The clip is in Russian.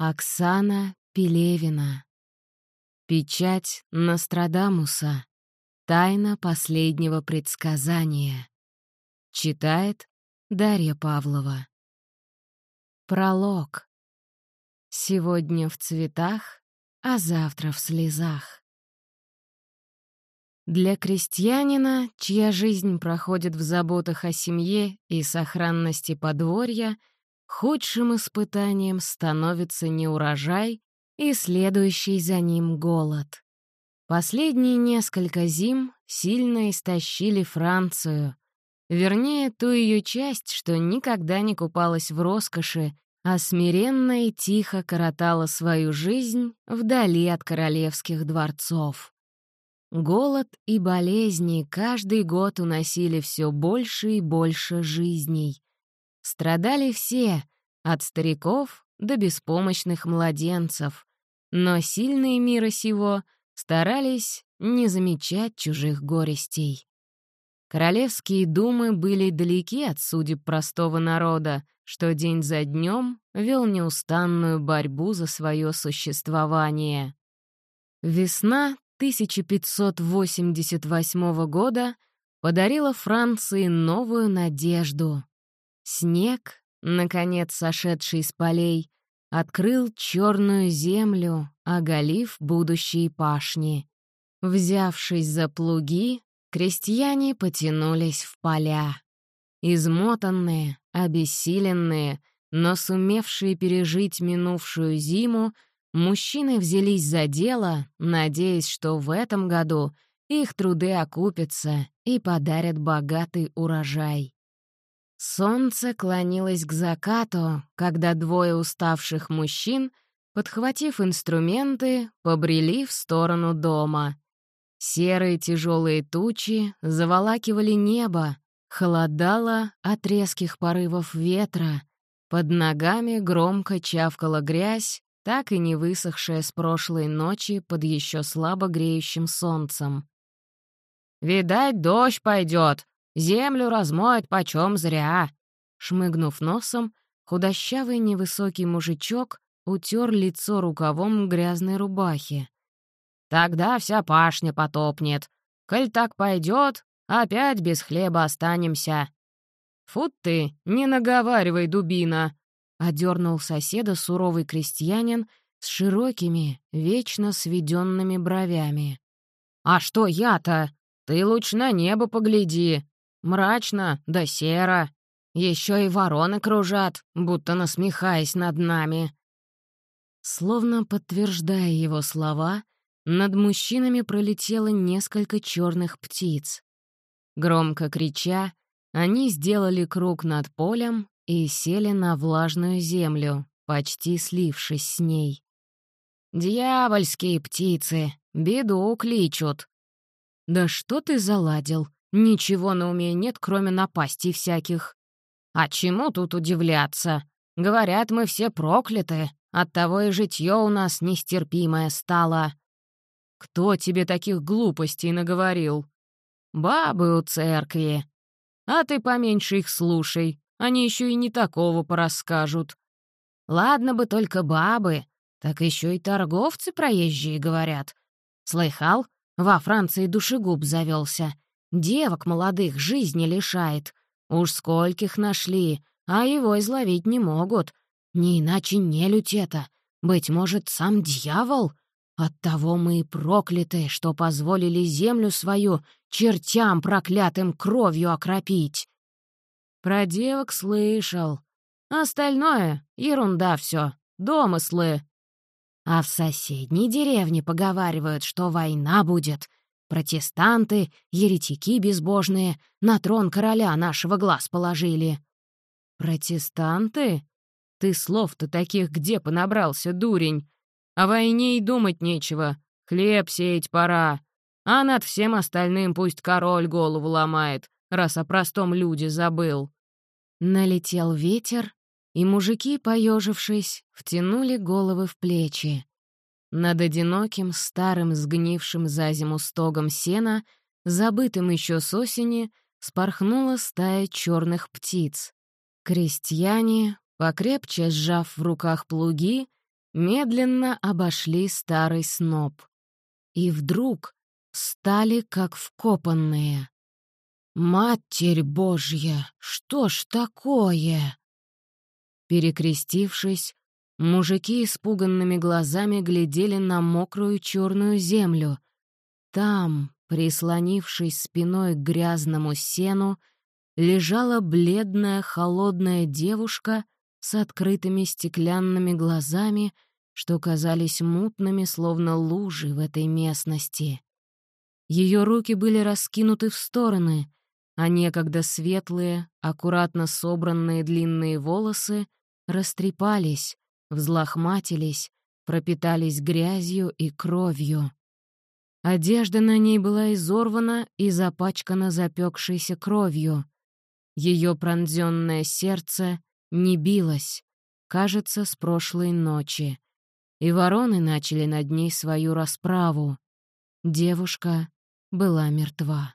Оксана Пелевина. Печать Нострадамуса. Тайна последнего предсказания. Читает Дарья Павлова. Пролог. Сегодня в цветах, а завтра в слезах. Для крестьянина, чья жизнь проходит в заботах о семье и сохранности подворья, Худшим испытанием становится неурожай и следующий за ним голод. Последние несколько зим сильно истощили Францию, вернее, ту ее часть, что никогда не купалась в роскоши, а смиренно и тихо коротала свою жизнь вдали от королевских дворцов. Голод и болезни каждый год уносили все больше и больше жизней. Страдали все, от стариков до беспомощных младенцев, но сильные мира сего старались не замечать чужих горестей. Королевские думы были далеки от судеб простого народа, что день за днем вел неустанную борьбу за свое существование. Весна 1588 года подарила Франции новую надежду. Снег, наконец сошедший с полей, открыл черную землю, оголив будущие пашни. Взявшись за плуги, крестьяне потянулись в поля. Измотанные, обессиленные, но сумевшие пережить минувшую зиму, мужчины взялись за дело, надеясь, что в этом году их труды окупятся и подарят богатый урожай. Солнце клонилось к закату, когда двое уставших мужчин, подхватив инструменты, побрели в сторону дома. Серые тяжелые тучи заволакивали небо, холодало от резких порывов ветра, под ногами громко чавкала грязь, так и не высохшая с прошлой ночи под еще слабо греющим солнцем. «Видать, дождь пойдет, Землю размоет почем зря!» Шмыгнув носом, худощавый невысокий мужичок утер лицо рукавом грязной рубахи. «Тогда вся пашня потопнет. Коль так пойдет, опять без хлеба останемся». «Фу ты, не наговаривай, дубина!» — одернул соседа суровый крестьянин с широкими, вечно сведенными бровями. «А что я-то? Ты лучше на небо погляди. Мрачно да серо. Еще и вороны кружат, будто насмехаясь над нами». Словно подтверждая его слова, над мужчинами пролетело несколько черных птиц. Громко крича, они сделали круг над полем и сели на влажную землю, почти слившись с ней. «Дьявольские птицы! Беду кличут!» «Да что ты заладил?» Ничего на уме нет, кроме напастей всяких. А чему тут удивляться? Говорят, мы все прокляты, оттого и житье у нас нестерпимое стало. Кто тебе таких глупостей наговорил? Бабы у церкви. А ты поменьше их слушай, они еще и не такого порасскажут. Ладно бы только бабы, так еще и торговцы проезжие говорят. Слыхал? Во Франции душегуб завелся. Девок молодых жизни лишает. Уж скольких нашли, а его изловить не могут. Не иначе нелюдь это. Быть может, сам дьявол? Оттого мы и прокляты, что позволили землю свою чертям проклятым кровью окропить. Про девок слышал. Остальное — ерунда все, домыслы. А в соседней деревне поговаривают, что война будет, Протестанты, еретики безбожные, на трон короля нашего глаз положили. Протестанты? Ты слов-то таких где понабрался, дурень? О войне и думать нечего. Хлеб сеять пора. А над всем остальным пусть король голову ломает, раз о простом люде забыл. Налетел ветер, и мужики, поежившись, втянули головы в плечи. Над одиноким, старым, сгнившим за зиму стогом сена, забытым еще с осени, спорхнула стая черных птиц. Крестьяне, покрепче сжав в руках плуги, медленно обошли старый сноп. И вдруг стали как вкопанные. «Матерь Божья, что ж такое?» Перекрестившись, мужики испуганными глазами глядели на мокрую черную землю. Там, прислонившись спиной к грязному сену, лежала бледная холодная девушка с открытыми стеклянными глазами, что казались мутными, словно лужи в этой местности. Ее руки были раскинуты в стороны, а некогда светлые, аккуратно собранные длинные волосы растрепались, взлохматились, пропитались грязью и кровью. Одежда на ней была изорвана и запачкана запекшейся кровью. Ее пронзенное сердце не билось, кажется, с прошлой ночи. И вороны начали над ней свою расправу. Девушка была мертва.